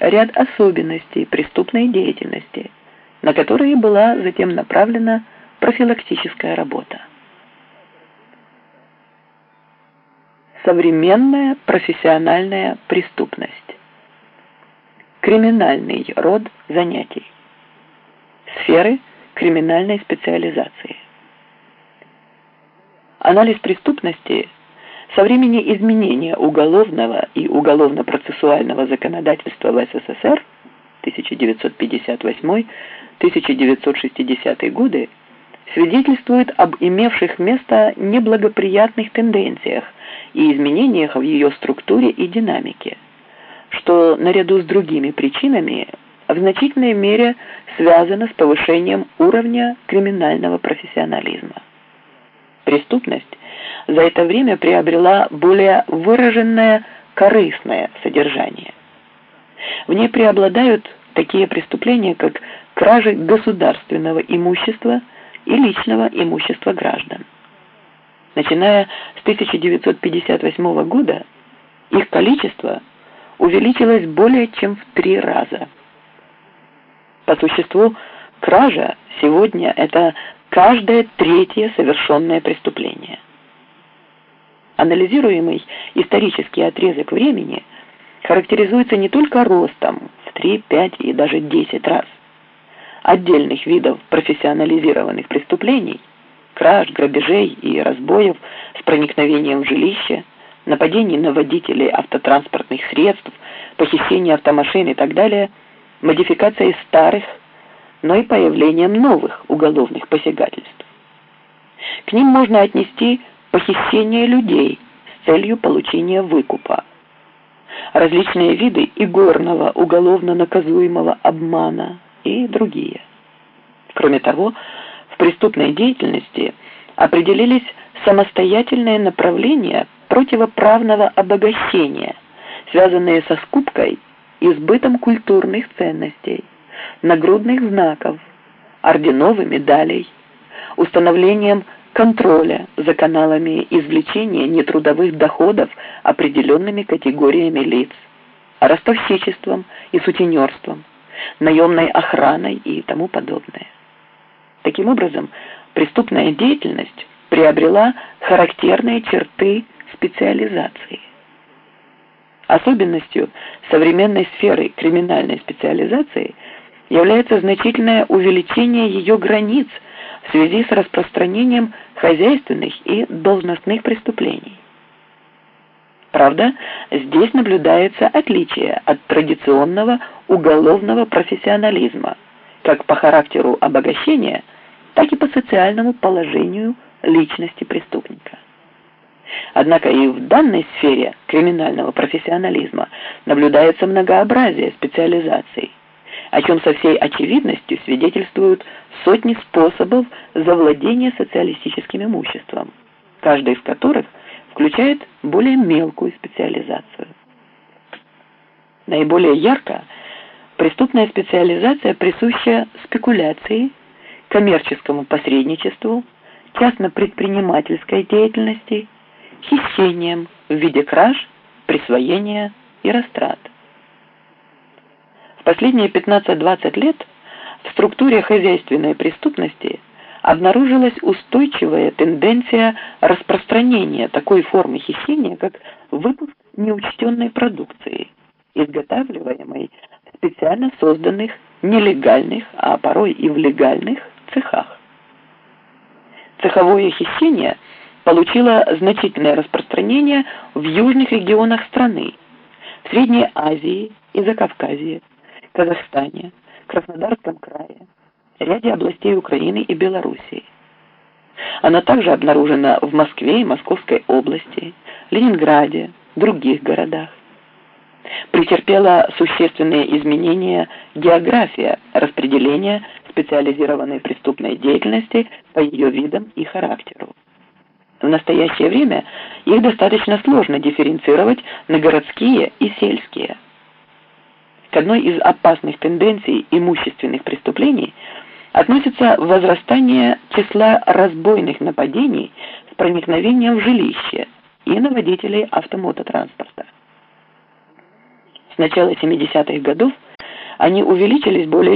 ряд особенностей преступной деятельности, на которые была затем направлена профилактическая работа. Современная профессиональная преступность. Криминальный род занятий. Сферы криминальной специализации. Анализ преступности со времени изменения уголовного и уголовно-процессуального законодательства в СССР 1958-1960 годы свидетельствует об имевших место неблагоприятных тенденциях и изменениях в ее структуре и динамике, что наряду с другими причинами в значительной мере связано с повышением уровня криминального профессионализма. Преступность за это время приобрела более выраженное корыстное содержание. В ней преобладают такие преступления, как кражи государственного имущества и личного имущества граждан. Начиная с 1958 года их количество увеличилось более чем в три раза. По существу, кража сегодня – это каждое третье совершенное преступление. Анализируемый исторический отрезок времени характеризуется не только ростом в 3, 5 и даже 10 раз отдельных видов профессионализированных преступлений, краж, грабежей и разбоев с проникновением в жилище, нападений на водителей автотранспортных средств, похищения автомашин и так далее, модификацией старых, но и появлением новых уголовных посягательств. К ним можно отнести похищение людей с целью получения выкупа, различные виды игорного уголовно наказуемого обмана и другие. Кроме того, в преступной деятельности определились самостоятельные направления противоправного обогащения, связанные со скупкой и сбытом культурных ценностей, нагрудных знаков, орденов и медалей, установлением контроля за каналами извлечения нетрудовых доходов определенными категориями лиц, ростовщичеством и сутенерством, наемной охраной и тому подобное. Таким образом, преступная деятельность приобрела характерные черты специализации. Особенностью современной сферы криминальной специализации является значительное увеличение ее границ – в связи с распространением хозяйственных и должностных преступлений. Правда, здесь наблюдается отличие от традиционного уголовного профессионализма, как по характеру обогащения, так и по социальному положению личности преступника. Однако и в данной сфере криминального профессионализма наблюдается многообразие специализаций, о чем со всей очевидностью свидетельствуют сотни способов завладения социалистическим имуществом, каждый из которых включает более мелкую специализацию. Наиболее ярко преступная специализация присуща спекуляции, коммерческому посредничеству, частно-предпринимательской деятельности, хищениям в виде краж, присвоения и растрат последние 15-20 лет в структуре хозяйственной преступности обнаружилась устойчивая тенденция распространения такой формы хищения, как выпуск неучтенной продукции, изготавливаемой в специально созданных нелегальных, а порой и в легальных цехах. Цеховое хищение получило значительное распространение в южных регионах страны, в Средней Азии и Закавказье, Казахстане, Краснодарском крае, ряде областей Украины и Белоруссии. Она также обнаружена в Москве и Московской области, Ленинграде, других городах. Претерпела существенные изменения география распределения специализированной преступной деятельности по ее видам и характеру. В настоящее время их достаточно сложно дифференцировать на городские и сельские. Одной из опасных тенденций имущественных преступлений относится возрастание числа разбойных нападений с проникновением в жилище и на водителей автомототранспорта. С начала 70-х годов они увеличились более